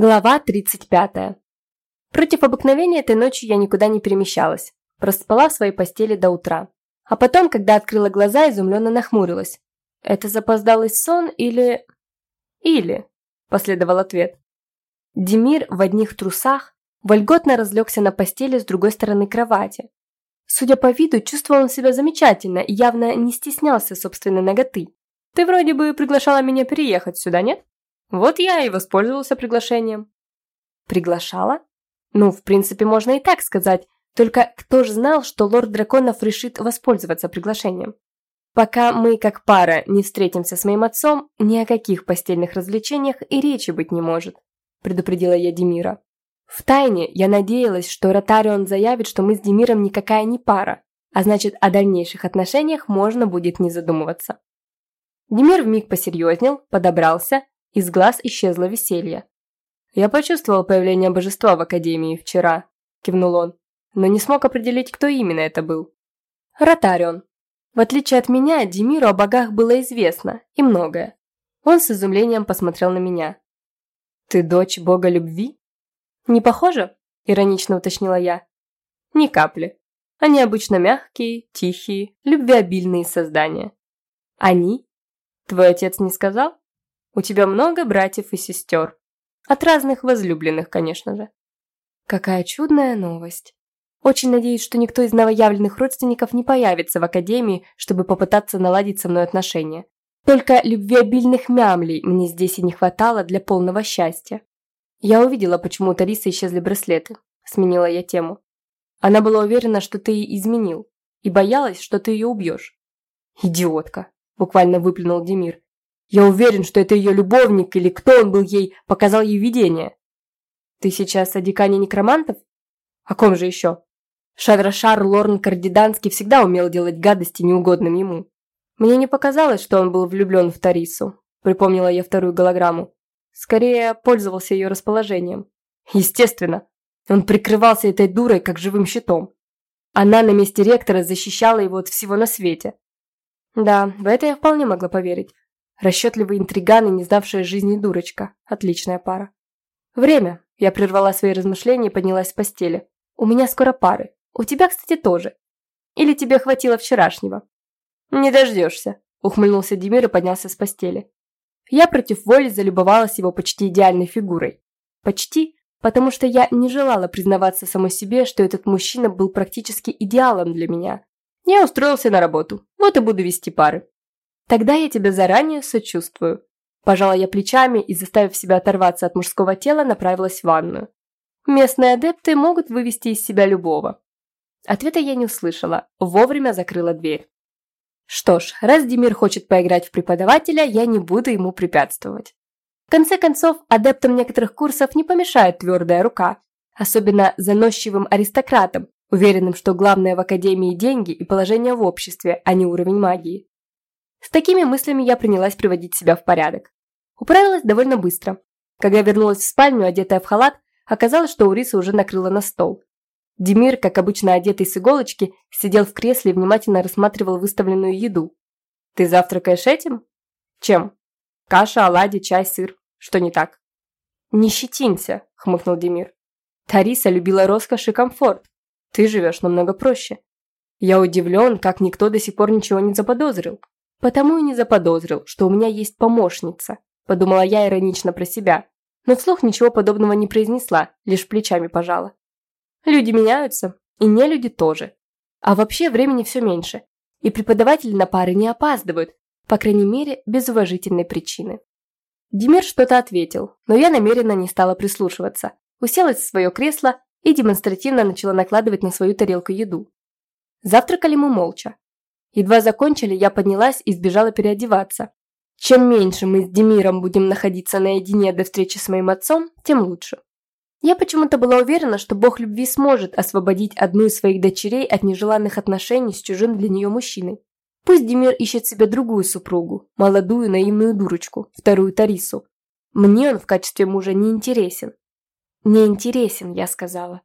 Глава 35. Против обыкновения этой ночью я никуда не перемещалась. Проспала в своей постели до утра. А потом, когда открыла глаза, изумленно нахмурилась. Это запоздалый сон или... Или... Последовал ответ. Демир в одних трусах вольготно разлегся на постели с другой стороны кровати. Судя по виду, чувствовал он себя замечательно и явно не стеснялся собственной ноготы. «Ты вроде бы приглашала меня переехать сюда, нет?» Вот я и воспользовался приглашением. Приглашала? Ну, в принципе, можно и так сказать. Только кто же знал, что лорд драконов решит воспользоваться приглашением? Пока мы, как пара, не встретимся с моим отцом, ни о каких постельных развлечениях и речи быть не может, предупредила я Демира. В тайне я надеялась, что Ротарион заявит, что мы с Демиром никакая не пара, а значит, о дальнейших отношениях можно будет не задумываться. Демир вмиг посерьезнел, подобрался из глаз исчезло веселье. «Я почувствовал появление божества в Академии вчера», – кивнул он, но не смог определить, кто именно это был. «Ротарион. В отличие от меня, Демиру о богах было известно, и многое. Он с изумлением посмотрел на меня. «Ты дочь бога любви?» «Не похоже?» – иронично уточнила я. «Ни капли. Они обычно мягкие, тихие, любвеобильные создания». «Они? Твой отец не сказал?» У тебя много братьев и сестер. От разных возлюбленных, конечно же. Какая чудная новость. Очень надеюсь, что никто из новоявленных родственников не появится в академии, чтобы попытаться наладить со мной отношения. Только любвеобильных мямлей мне здесь и не хватало для полного счастья. Я увидела, почему у Тарисы исчезли браслеты. Сменила я тему. Она была уверена, что ты ей изменил, и боялась, что ты ее убьешь. «Идиотка!» – буквально выплюнул Демир. Я уверен, что это ее любовник или кто он был ей, показал ей видение. Ты сейчас о декане некромантов? О ком же еще? Шадрашар Лорн Кардиданский всегда умел делать гадости неугодным ему. Мне не показалось, что он был влюблен в Тарису. Припомнила я вторую голограмму. Скорее, пользовался ее расположением. Естественно, он прикрывался этой дурой, как живым щитом. Она на месте ректора защищала его от всего на свете. Да, в это я вполне могла поверить. Расчетливый интриган и не сдавшая жизни дурочка. Отличная пара. Время. Я прервала свои размышления и поднялась с постели. У меня скоро пары. У тебя, кстати, тоже. Или тебе хватило вчерашнего? Не дождешься, ухмыльнулся Демир и поднялся с постели. Я против воли залюбовалась его почти идеальной фигурой. Почти, потому что я не желала признаваться самой себе, что этот мужчина был практически идеалом для меня. Я устроился на работу, вот и буду вести пары. Тогда я тебя заранее сочувствую. Пожала я плечами и, заставив себя оторваться от мужского тела, направилась в ванную. Местные адепты могут вывести из себя любого. Ответа я не услышала, вовремя закрыла дверь. Что ж, раз Демир хочет поиграть в преподавателя, я не буду ему препятствовать. В конце концов, адептам некоторых курсов не помешает твердая рука, особенно заносчивым аристократам, уверенным, что главное в академии деньги и положение в обществе, а не уровень магии. С такими мыслями я принялась приводить себя в порядок. Управилась довольно быстро. Когда вернулась в спальню, одетая в халат, оказалось, что Уриса уже накрыла на стол. Демир, как обычно одетый с иголочки, сидел в кресле и внимательно рассматривал выставленную еду. «Ты завтракаешь этим?» «Чем?» «Каша, оладьи, чай, сыр. Что не так?» «Не щетинься», – хмыкнул Демир. «Тариса любила роскошь и комфорт. Ты живешь намного проще. Я удивлен, как никто до сих пор ничего не заподозрил. Потому и не заподозрил, что у меня есть помощница, подумала я иронично про себя, но вслух ничего подобного не произнесла, лишь плечами пожала. Люди меняются, и не люди тоже. А вообще времени все меньше, и преподаватели на пары не опаздывают, по крайней мере, без уважительной причины. Демир что-то ответил, но я намеренно не стала прислушиваться, уселась в свое кресло и демонстративно начала накладывать на свою тарелку еду. Завтракали мы молча, Едва закончили, я поднялась и сбежала переодеваться. Чем меньше мы с Демиром будем находиться наедине до встречи с моим отцом, тем лучше. Я почему-то была уверена, что бог любви сможет освободить одну из своих дочерей от нежеланных отношений с чужим для нее мужчиной. Пусть Демир ищет себе другую супругу, молодую наивную дурочку, вторую Тарису. Мне он в качестве мужа не интересен. Не интересен, я сказала.